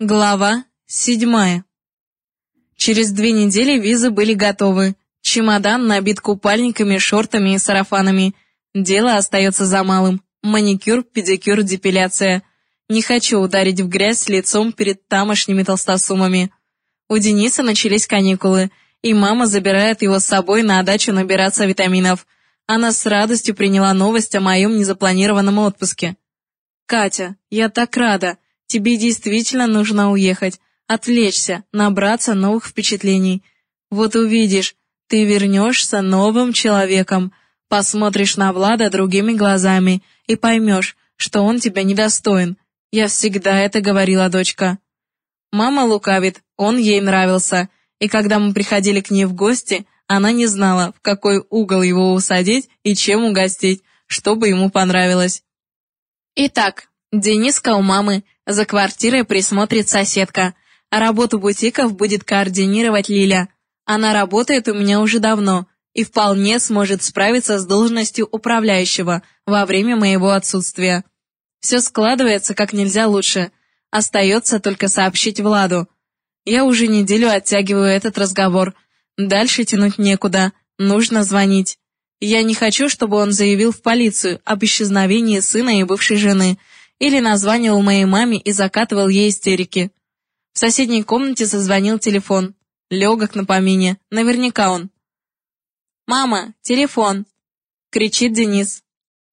Глава седьмая. Через две недели визы были готовы. Чемодан набит купальниками, шортами и сарафанами. Дело остается за малым. Маникюр, педикюр, депиляция. Не хочу ударить в грязь лицом перед тамошними толстосумами. У Дениса начались каникулы, и мама забирает его с собой на дачу набираться витаминов. Она с радостью приняла новость о моем незапланированном отпуске. «Катя, я так рада!» Тебе действительно нужно уехать, отвлечься, набраться новых впечатлений. Вот увидишь, ты вернешься новым человеком, посмотришь на Влада другими глазами и поймешь, что он тебя недостоин. Я всегда это говорила, дочка. Мама лукавит, он ей нравился, и когда мы приходили к ней в гости, она не знала, в какой угол его усадить и чем угостить, чтобы ему понравилось. Итак, Дениска у мамы, за квартирой присмотрит соседка, а работу бутиков будет координировать Лиля. Она работает у меня уже давно и вполне сможет справиться с должностью управляющего во время моего отсутствия. Все складывается как нельзя лучше. Остается только сообщить Владу. Я уже неделю оттягиваю этот разговор. Дальше тянуть некуда. Нужно звонить. Я не хочу, чтобы он заявил в полицию об исчезновении сына и бывшей жены – или названивал моей маме и закатывал ей истерики. В соседней комнате зазвонил телефон. Легок на помине, наверняка он. «Мама, телефон!» — кричит Денис.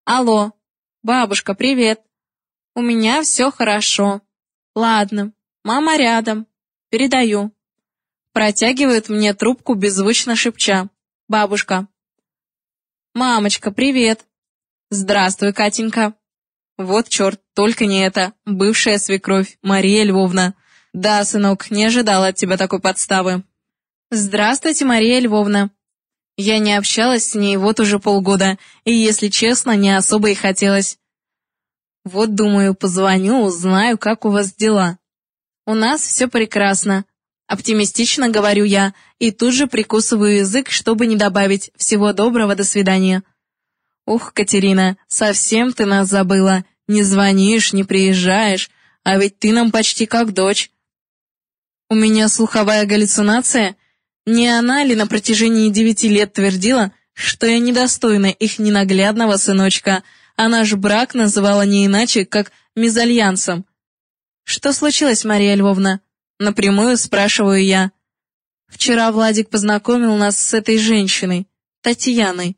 «Алло, бабушка, привет!» «У меня все хорошо. Ладно, мама рядом. Передаю». Протягивает мне трубку, беззвучно шепча. «Бабушка». «Мамочка, привет!» «Здравствуй, Катенька!» Вот черт, только не это. Бывшая свекровь, Мария Львовна. Да, сынок, не ожидала от тебя такой подставы. Здравствуйте, Мария Львовна. Я не общалась с ней вот уже полгода, и, если честно, не особо и хотелось. Вот, думаю, позвоню, узнаю, как у вас дела. У нас все прекрасно. Оптимистично говорю я, и тут же прикусываю язык, чтобы не добавить «всего доброго, до свидания». «Ух, Катерина, совсем ты нас забыла. Не звонишь, не приезжаешь, а ведь ты нам почти как дочь». «У меня слуховая галлюцинация? Не она ли на протяжении девяти лет твердила, что я недостойна их ненаглядного сыночка, а наш брак называла не иначе, как мезальянсом?» «Что случилось, Мария Львовна?» Напрямую спрашиваю я. «Вчера Владик познакомил нас с этой женщиной, Татьяной.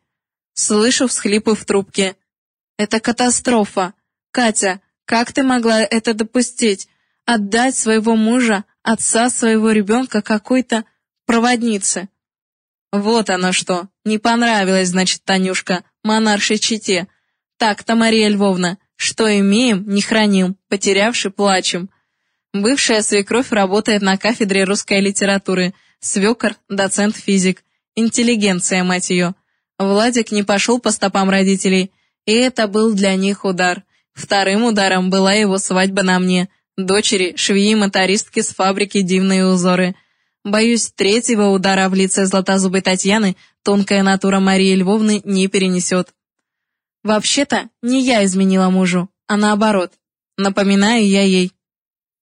Слышу всхлипы в трубке. «Это катастрофа! Катя, как ты могла это допустить? Отдать своего мужа, отца своего ребенка какой-то проводнице?» «Вот оно что! Не понравилось, значит, Танюшка, монаршей чете. Так-то, Мария Львовна, что имеем, не храним, потерявши, плачем». Бывшая свекровь работает на кафедре русской литературы, свекор, доцент-физик. Интеллигенция, мать ее. Владик не пошел по стопам родителей, и это был для них удар. Вторым ударом была его свадьба на мне, дочери швеи-мотористки с фабрики «Дивные узоры». Боюсь, третьего удара в лице златозубой Татьяны тонкая натура Марии Львовны не перенесет. Вообще-то, не я изменила мужу, а наоборот. Напоминаю я ей.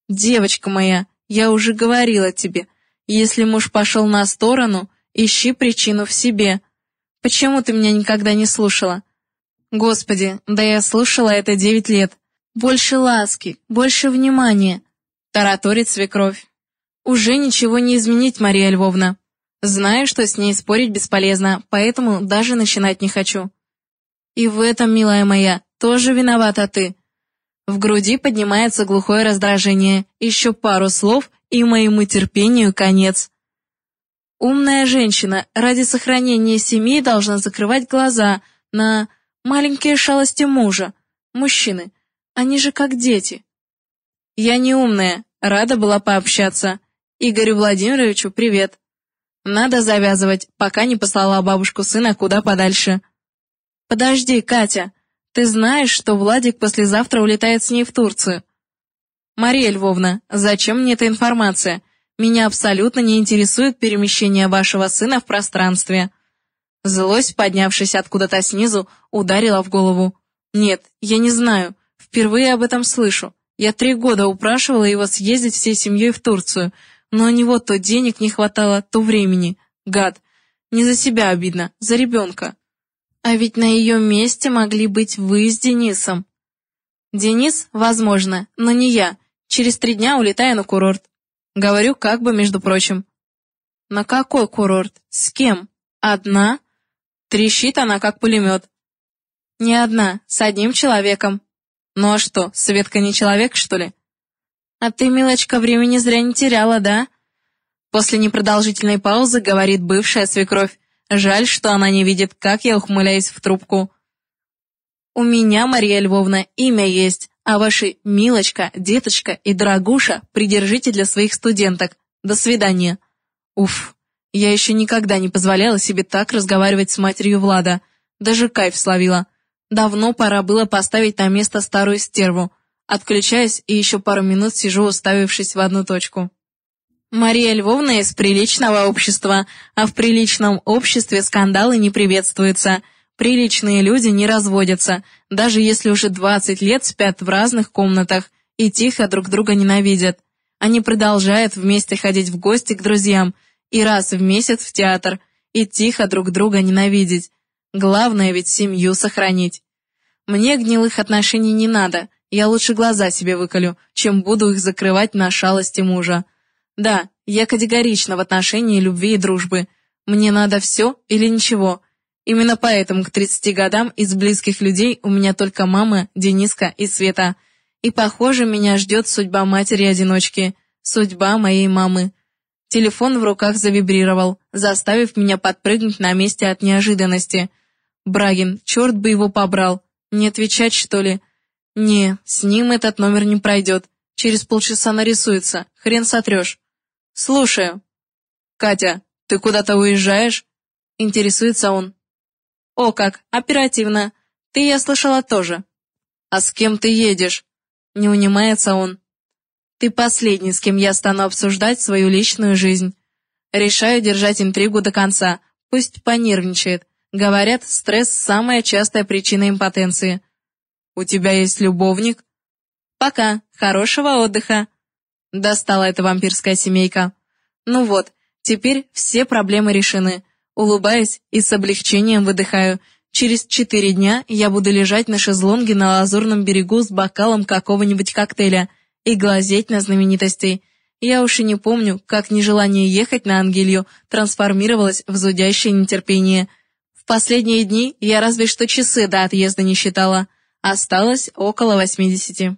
«Девочка моя, я уже говорила тебе, если муж пошел на сторону, ищи причину в себе, Почему ты меня никогда не слушала? Господи, да я слушала это девять лет. Больше ласки, больше внимания. Тараторит свекровь. Уже ничего не изменить, Мария Львовна. Знаю, что с ней спорить бесполезно, поэтому даже начинать не хочу. И в этом, милая моя, тоже виновата ты. В груди поднимается глухое раздражение. Еще пару слов, и моему терпению конец. Умная женщина ради сохранения семьи должна закрывать глаза на маленькие шалости мужа. Мужчины, они же как дети. Я не умная, рада была пообщаться. Игорю Владимировичу привет. Надо завязывать, пока не послала бабушку сына куда подальше. Подожди, Катя, ты знаешь, что Владик послезавтра улетает с ней в Турцию? Мария Львовна, зачем мне эта информация? Меня абсолютно не интересует перемещение вашего сына в пространстве». Злость, поднявшись откуда-то снизу, ударила в голову. «Нет, я не знаю. Впервые об этом слышу. Я три года упрашивала его съездить всей семьей в Турцию, но у него то денег не хватало, то времени. Гад. Не за себя обидно, за ребенка. А ведь на ее месте могли быть вы с Денисом. Денис, возможно, но не я. Через три дня улетаю на курорт. Говорю, как бы, между прочим. На какой курорт? С кем? Одна? Трещит она, как пулемет. Не одна, с одним человеком. Ну а что, Светка не человек, что ли? А ты, милочка, времени зря не теряла, да? После непродолжительной паузы говорит бывшая свекровь. Жаль, что она не видит, как я ухмыляюсь в трубку. У меня, Мария Львовна, имя есть, а ваши «милочка», «деточка» и «дорогуша» придержите для своих студенток. До свидания. Уф, я еще никогда не позволяла себе так разговаривать с матерью Влада. Даже кайф словила. Давно пора было поставить на место старую стерву. Отключаюсь и еще пару минут сижу, уставившись в одну точку. Мария Львовна из приличного общества, а в приличном обществе скандалы не приветствуются. Приличные люди не разводятся, даже если уже 20 лет спят в разных комнатах и тихо друг друга ненавидят. Они продолжают вместе ходить в гости к друзьям и раз в месяц в театр и тихо друг друга ненавидеть. Главное ведь семью сохранить. Мне гнилых отношений не надо, я лучше глаза себе выколю, чем буду их закрывать на шалости мужа. Да, я категорична в отношении любви и дружбы. Мне надо все или ничего. Именно поэтому к 30 годам из близких людей у меня только мама, Дениска и Света. И, похоже, меня ждет судьба матери-одиночки, судьба моей мамы. Телефон в руках завибрировал, заставив меня подпрыгнуть на месте от неожиданности – Брагин, черт бы его побрал. Не отвечать, что ли? Не, с ним этот номер не пройдет. Через полчаса нарисуется. Хрен сотрешь. Слушаю. Катя, ты куда-то уезжаешь? Интересуется он. О как, оперативно. Ты, я слышала, тоже. А с кем ты едешь? Не унимается он. Ты последний, с кем я стану обсуждать свою личную жизнь. Решаю держать интригу до конца. Пусть понервничает. Говорят, стресс – самая частая причина импотенции. У тебя есть любовник? Пока. Хорошего отдыха. Достала эта вампирская семейка. Ну вот, теперь все проблемы решены. Улыбаюсь и с облегчением выдыхаю. Через четыре дня я буду лежать на шезлонге на лазурном берегу с бокалом какого-нибудь коктейля и глазеть на знаменитостей. Я уж и не помню, как нежелание ехать на Ангелью трансформировалось в зудящее нетерпение – в последние дни я разве что часы до отъезда не считала. Осталось около восьмидесяти.